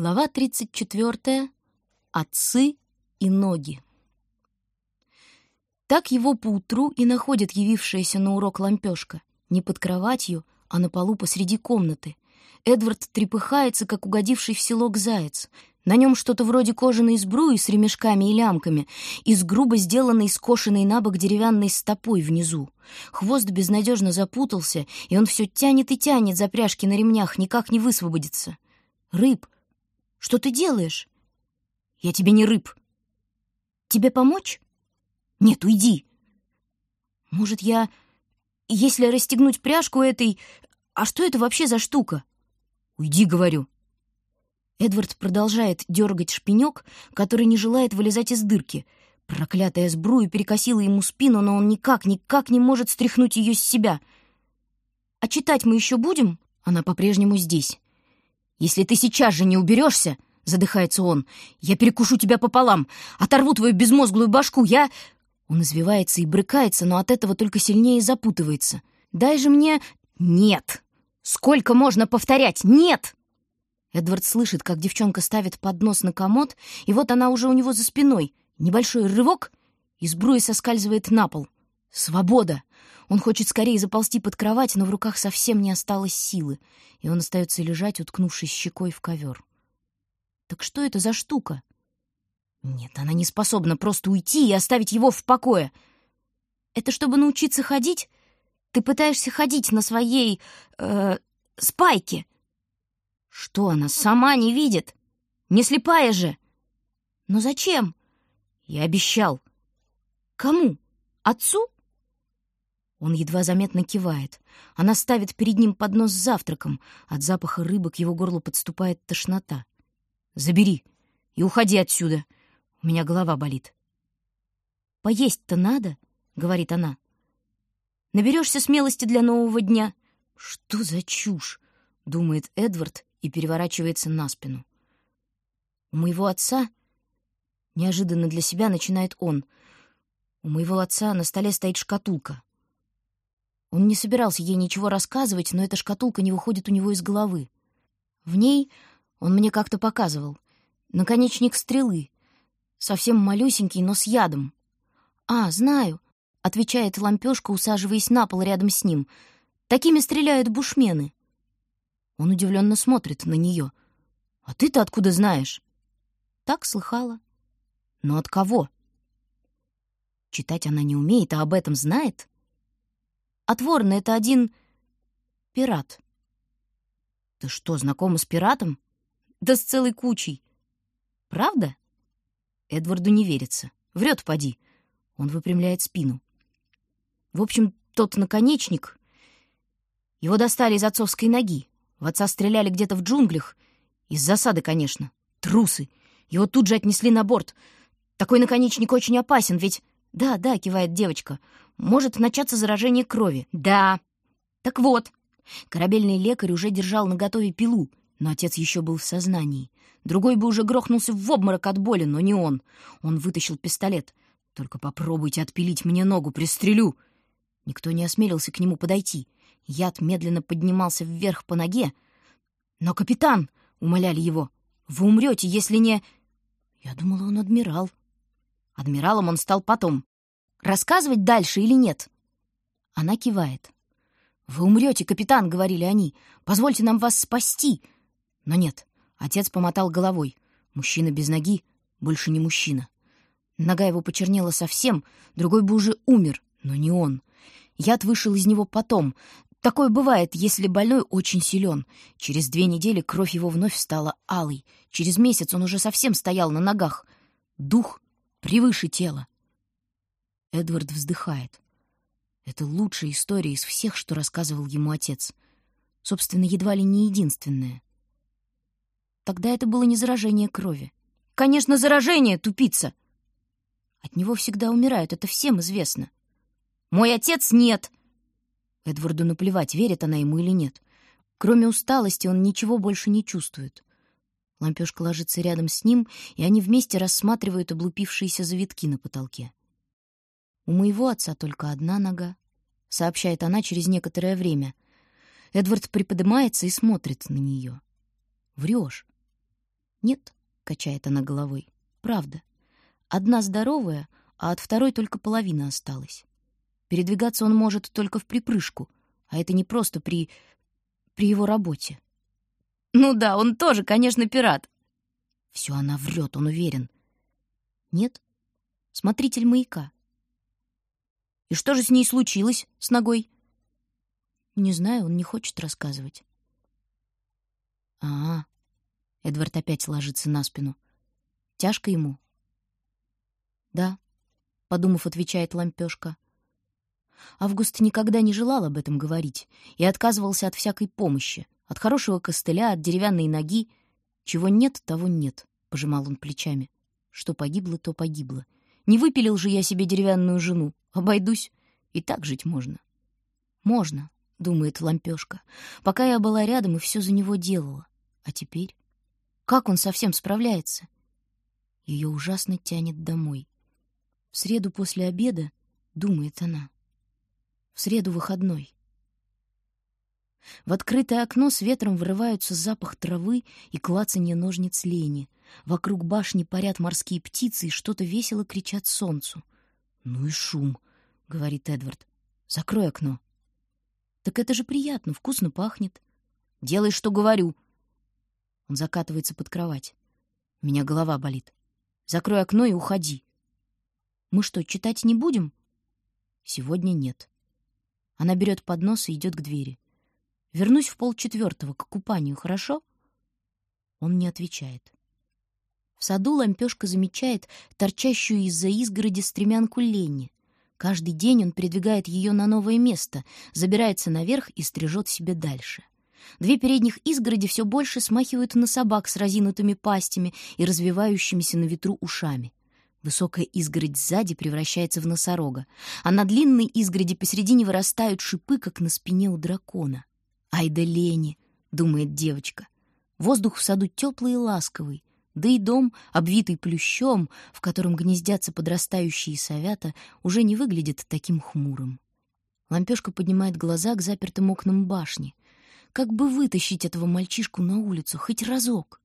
Глава 34. Отцы и ноги. Так его поутру и находит явившаяся на урок лампёшка. Не под кроватью, а на полу посреди комнаты. Эдвард трепыхается, как угодивший в селок заяц. На нем что-то вроде кожаной сбруи с ремешками и лямками и с грубо сделанной скошенной на бок деревянной стопой внизу. Хвост безнадежно запутался, и он все тянет и тянет за пряжки на ремнях, никак не высвободится. «Рыб, что ты делаешь?» «Я тебе не рыб». «Тебе помочь?» «Нет, уйди». «Может, я... Если расстегнуть пряжку этой... А что это вообще за штука?» «Уйди, говорю». Эдвард продолжает дергать шпинек, который не желает вылезать из дырки. Проклятая сбруя перекосила ему спину, но он никак, никак не может стряхнуть ее с себя. «А читать мы еще будем?» Она по-прежнему здесь. «Если ты сейчас же не уберешься, — задыхается он, — я перекушу тебя пополам, оторву твою безмозглую башку, я...» Он извивается и брыкается, но от этого только сильнее запутывается. «Дай же мне...» «Нет! Сколько можно повторять? Нет!» Эдвард слышит, как девчонка ставит поднос на комод, и вот она уже у него за спиной. Небольшой рывок, и сбруя соскальзывает на пол. Свобода! Он хочет скорее заползти под кровать, но в руках совсем не осталось силы, и он остается лежать, уткнувшись щекой в ковер. Так что это за штука? Нет, она не способна просто уйти и оставить его в покое. Это чтобы научиться ходить? Ты пытаешься ходить на своей... Э, спайке. Что она сама не видит? Не слепая же. Но зачем? Я обещал. Кому? Отцу? Он едва заметно кивает. Она ставит перед ним поднос с завтраком. От запаха рыбы к его горлу подступает тошнота. «Забери и уходи отсюда. У меня голова болит». «Поесть-то надо», — говорит она. «Наберешься смелости для нового дня». «Что за чушь?» — думает Эдвард и переворачивается на спину. «У моего отца...» Неожиданно для себя начинает он. «У моего отца на столе стоит шкатулка. Он не собирался ей ничего рассказывать, но эта шкатулка не выходит у него из головы. В ней он мне как-то показывал. Наконечник стрелы. Совсем малюсенький, но с ядом. «А, знаю», — отвечает лампёшка, усаживаясь на пол рядом с ним. «Такими стреляют бушмены». Он удивленно смотрит на нее. «А ты-то откуда знаешь?» «Так слыхала». «Но от кого?» Читать она не умеет, а об этом знает. Отворно — это один пират. Ты что, знакома с пиратом? Да с целой кучей. Правда? Эдварду не верится. Врет, поди. Он выпрямляет спину. В общем, тот наконечник... Его достали из отцовской ноги. В отца стреляли где-то в джунглях. Из засады, конечно. Трусы. Его тут же отнесли на борт. Такой наконечник очень опасен, ведь... «Да, да», — кивает девочка, — «может начаться заражение крови». «Да». «Так вот». Корабельный лекарь уже держал наготове пилу, но отец еще был в сознании. Другой бы уже грохнулся в обморок от боли, но не он. Он вытащил пистолет. «Только попробуйте отпилить мне ногу, пристрелю!» Никто не осмелился к нему подойти. Яд медленно поднимался вверх по ноге. «Но, капитан!» — умоляли его. «Вы умрете, если не...» Я думала, он адмирал. Адмиралом он стал потом. Рассказывать дальше или нет? Она кивает. «Вы умрете, капитан», — говорили они. «Позвольте нам вас спасти». Но нет, отец помотал головой. Мужчина без ноги больше не мужчина. Нога его почернела совсем, другой бы уже умер, но не он. Яд вышел из него потом. Такое бывает, если больной очень силен. Через две недели кровь его вновь стала алой. Через месяц он уже совсем стоял на ногах. Дух превыше тела. Эдвард вздыхает. Это лучшая история из всех, что рассказывал ему отец. Собственно, едва ли не единственная. Тогда это было не заражение крови. Конечно, заражение, тупица! От него всегда умирают, это всем известно. Мой отец нет! Эдварду наплевать, верит она ему или нет. Кроме усталости он ничего больше не чувствует. Лампёшка ложится рядом с ним, и они вместе рассматривают облупившиеся завитки на потолке. «У моего отца только одна нога», — сообщает она через некоторое время. Эдвард приподнимается и смотрит на нее. «Врёшь». Нет, качает она головой. Правда. Одна здоровая, а от второй только половина осталась. Передвигаться он может только в припрыжку, а это не просто при... при его работе. Ну да, он тоже, конечно, пират. Все она врет, он уверен. Нет, смотритель маяка. И что же с ней случилось, с ногой? Не знаю, он не хочет рассказывать. А, -а, -а. Эдвард опять ложится на спину. Тяжко ему? Да, подумав, отвечает лампёшка. Август никогда не желал об этом говорить и отказывался от всякой помощи, от хорошего костыля, от деревянной ноги. Чего нет, того нет, пожимал он плечами. Что погибло, то погибло. Не выпилил же я себе деревянную жену. Обойдусь. И так жить можно. Можно, думает лампёшка, пока я была рядом и все за него делала. А теперь? Как он совсем справляется? Ее ужасно тянет домой. В среду после обеда, думает она. В среду выходной. В открытое окно с ветром врываются запах травы и клацанье ножниц лени. Вокруг башни парят морские птицы и что-то весело кричат солнцу. «Ну и шум», — говорит Эдвард. «Закрой окно». «Так это же приятно, вкусно пахнет». «Делай, что говорю». Он закатывается под кровать. У меня голова болит. «Закрой окно и уходи». «Мы что, читать не будем?» «Сегодня нет». Она берет поднос и идет к двери. Вернусь в полчетвертого к купанию, хорошо? Он не отвечает. В саду лампёшка замечает торчащую из-за изгороди стремянку Ленни. Каждый день он передвигает ее на новое место, забирается наверх и стрижет себе дальше. Две передних изгороди все больше смахивают на собак с разинутыми пастями и развивающимися на ветру ушами. Высокая изгородь сзади превращается в носорога, а на длинной изгороди посередине вырастают шипы, как на спине у дракона. «Ай да лени!» — думает девочка. Воздух в саду теплый и ласковый, да и дом, обвитый плющом, в котором гнездятся подрастающие совята, уже не выглядит таким хмурым. Лампёшка поднимает глаза к запертым окнам башни. Как бы вытащить этого мальчишку на улицу хоть разок?